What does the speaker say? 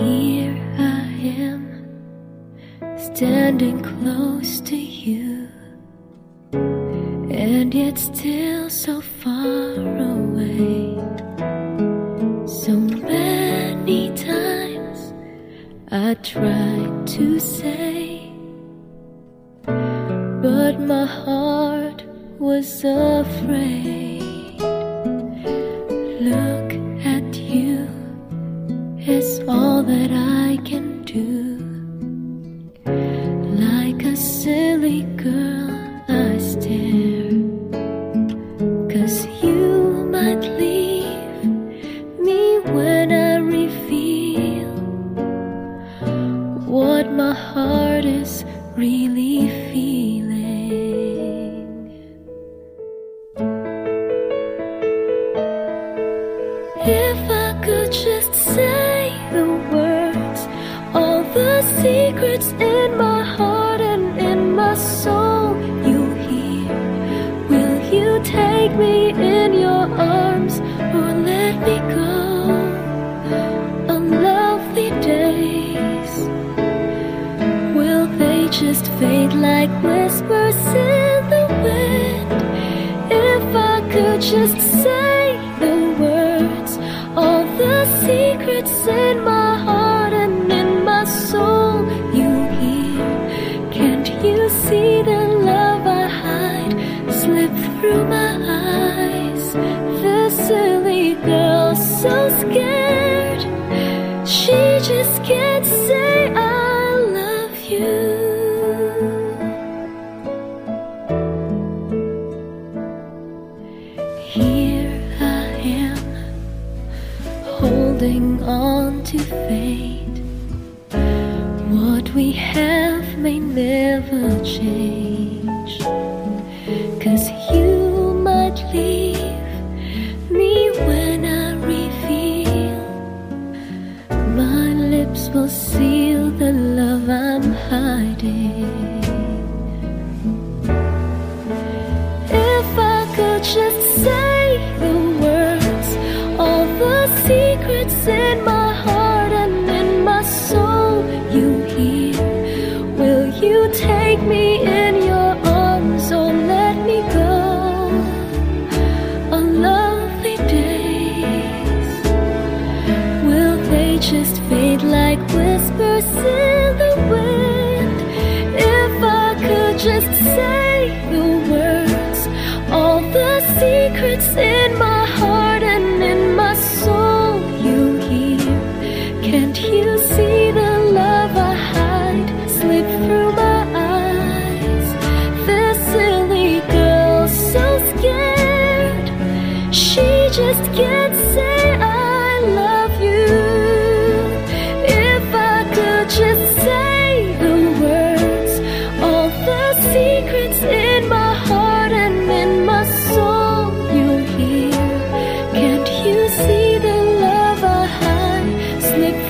Here I am, standing close to you, and yet still so far away. So many times I tried to say, but my heart was afraid. Love Like a silly girl, I stare. Cause you might leave me when I reveal what my heart is really feeling. If I could just say the words, all the secrets in my take me in your arms or let me go? On lovely days, will they just fade like whispers in the wind? If I could just say the words, all the secrets in my so scared, she just can't say I love you. Here I am, holding on to fate. What we have may never change. My lips will seal the love I'm hiding. If I could just say the words, all the secrets in my and